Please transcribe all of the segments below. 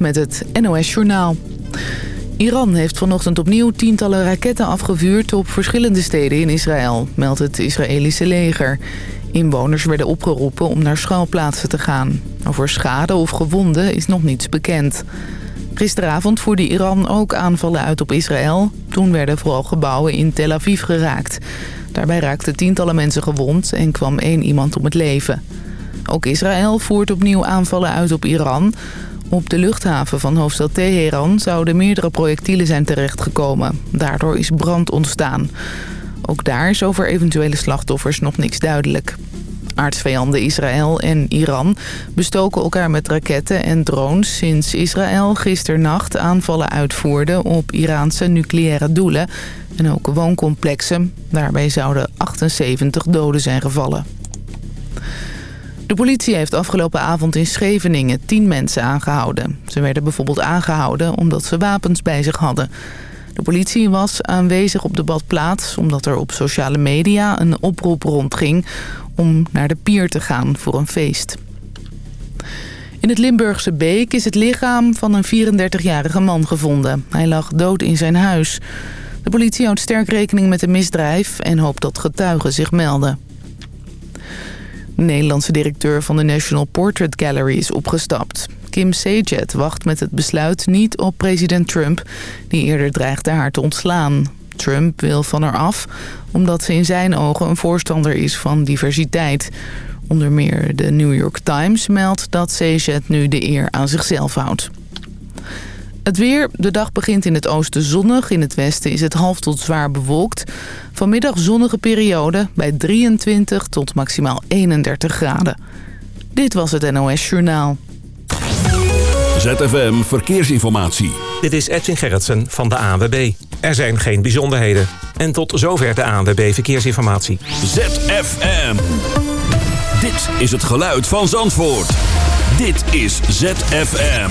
Met het NOS Journaal. Iran heeft vanochtend opnieuw tientallen raketten afgevuurd op verschillende steden in Israël, meldt het Israëlische leger. Inwoners werden opgeroepen om naar schuilplaatsen te gaan. Over schade of gewonden is nog niets bekend. Gisteravond voerde Iran ook aanvallen uit op Israël. Toen werden vooral gebouwen in Tel Aviv geraakt. Daarbij raakten tientallen mensen gewond en kwam één iemand om het leven. Ook Israël voert opnieuw aanvallen uit op Iran. Op de luchthaven van hoofdstad Teheran zouden meerdere projectielen zijn terechtgekomen. Daardoor is brand ontstaan. Ook daar is over eventuele slachtoffers nog niks duidelijk. Aardsvijanden Israël en Iran bestoken elkaar met raketten en drones... sinds Israël gisternacht aanvallen uitvoerde op Iraanse nucleaire doelen... en ook wooncomplexen. Daarbij zouden 78 doden zijn gevallen. De politie heeft afgelopen avond in Scheveningen tien mensen aangehouden. Ze werden bijvoorbeeld aangehouden omdat ze wapens bij zich hadden. De politie was aanwezig op de badplaats omdat er op sociale media een oproep rondging om naar de pier te gaan voor een feest. In het Limburgse Beek is het lichaam van een 34-jarige man gevonden. Hij lag dood in zijn huis. De politie houdt sterk rekening met een misdrijf en hoopt dat getuigen zich melden. De Nederlandse directeur van de National Portrait Gallery is opgestapt. Kim Sajet wacht met het besluit niet op president Trump... die eerder dreigde haar te ontslaan. Trump wil van haar af omdat ze in zijn ogen een voorstander is van diversiteit. Onder meer de New York Times meldt dat Sajet nu de eer aan zichzelf houdt. Het weer. De dag begint in het oosten zonnig. In het westen is het half tot zwaar bewolkt. Vanmiddag zonnige periode bij 23 tot maximaal 31 graden. Dit was het NOS Journaal. ZFM Verkeersinformatie. Dit is Edwin Gerritsen van de ANWB. Er zijn geen bijzonderheden. En tot zover de ANWB Verkeersinformatie. ZFM. Dit is het geluid van Zandvoort. Dit is ZFM.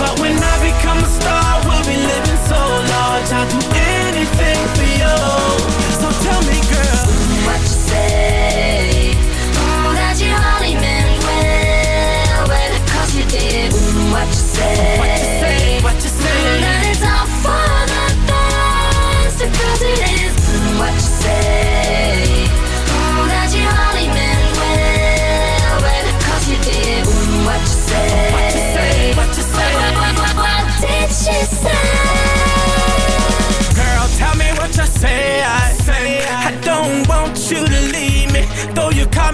But when I become a star, we'll be living so large. I'll do anything for you. So tell me, girl, What you say? Oh, that you only meant well, well, cause you did. Mm, What you say? what you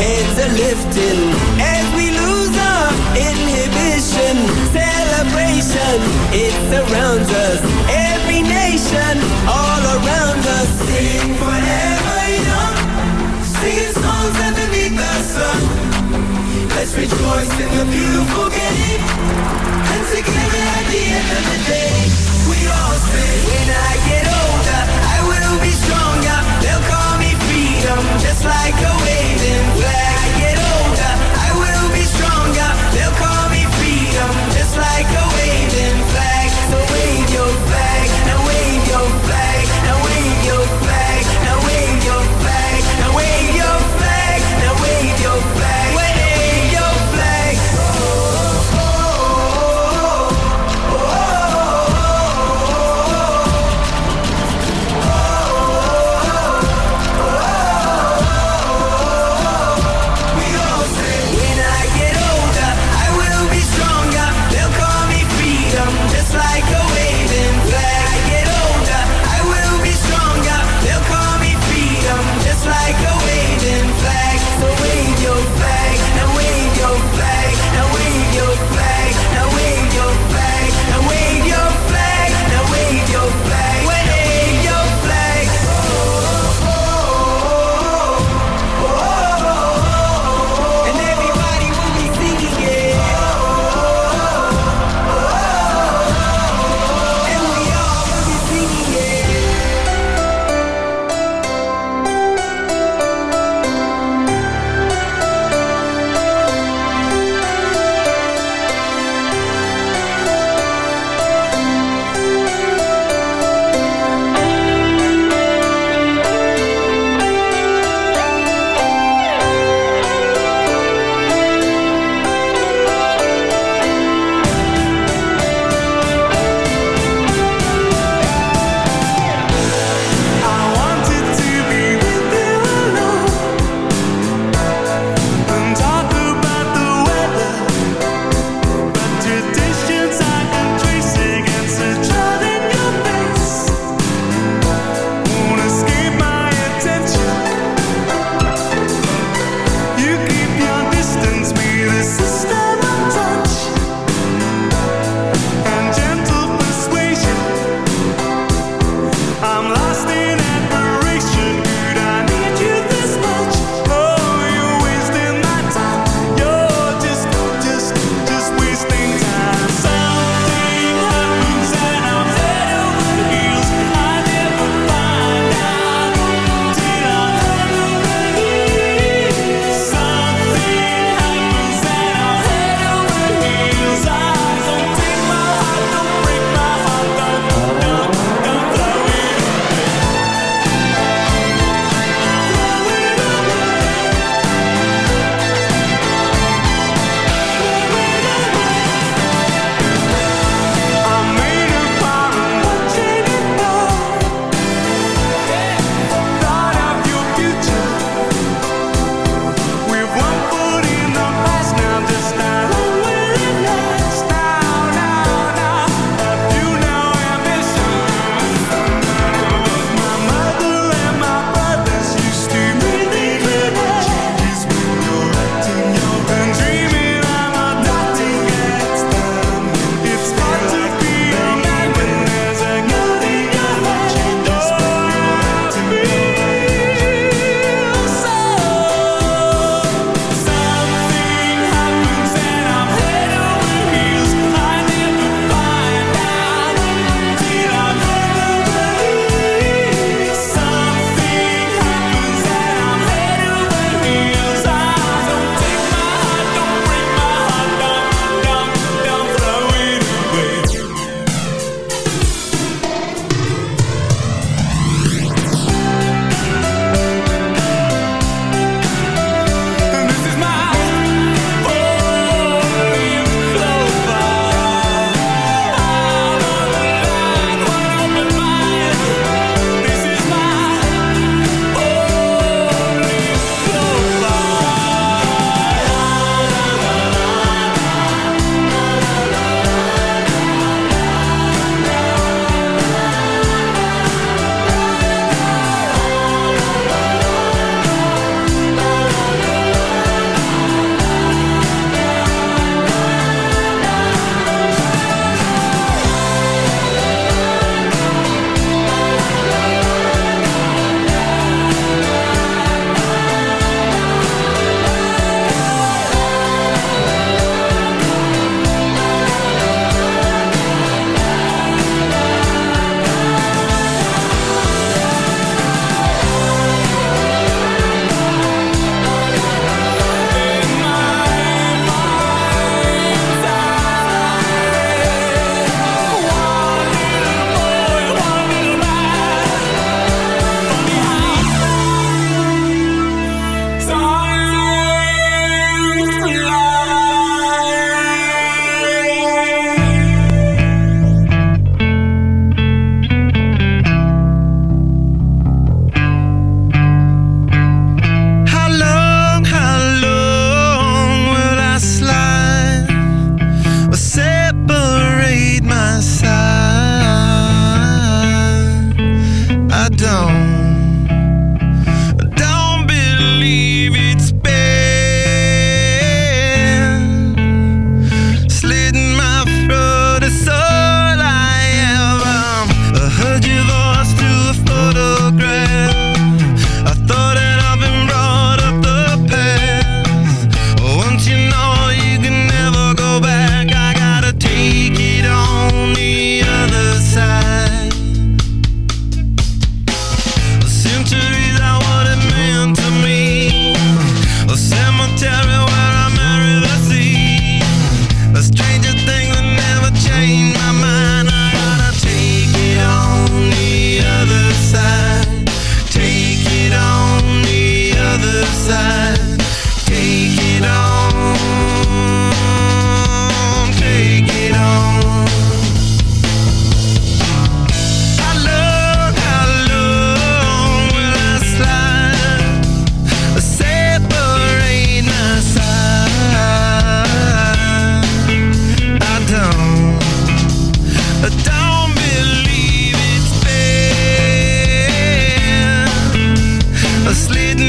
heads are lifting as we lose our inhibition. Celebration, it surrounds us. Every nation, all around us. Sing forever young, singing songs underneath the sun. Let's rejoice in the beautiful game, and together at the end of the day, we all sing. When I get older freedom, just like a waving flag.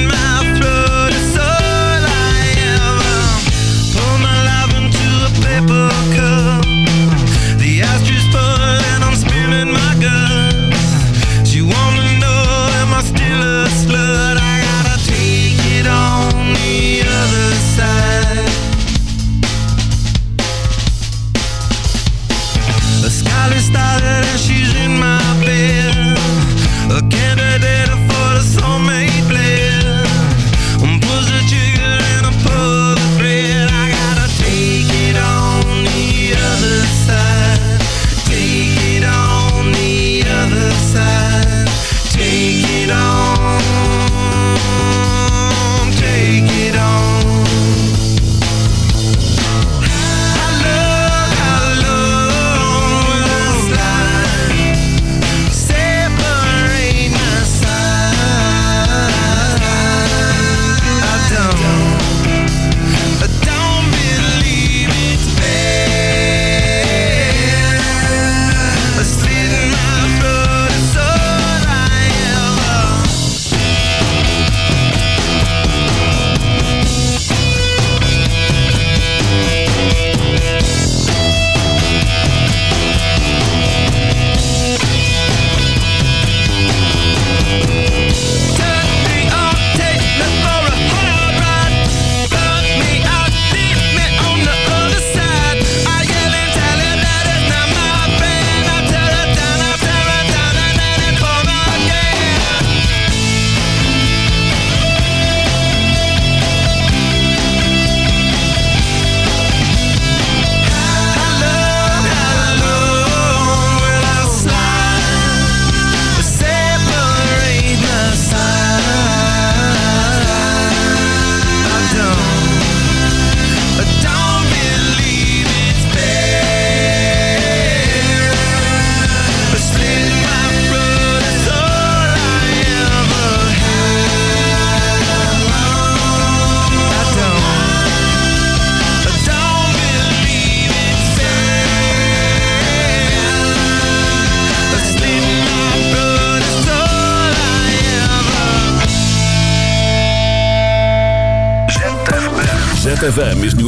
my throat.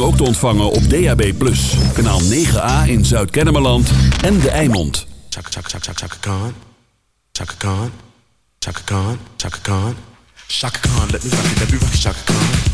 Ook te ontvangen op DAB+. Kanaal 9A in Zuid-Kennemerland en De Eimond. Chaka chaka chaka chaka Khan. Chaka Khan. Chaka Khan. Chaka Khan. Chaka Khan, let me rock it, let me rock it, Chaka Khan.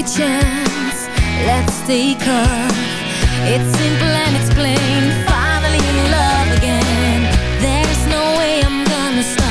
a chance, let's take off. It's simple and it's plain, finally in love again. There's no way I'm gonna stop.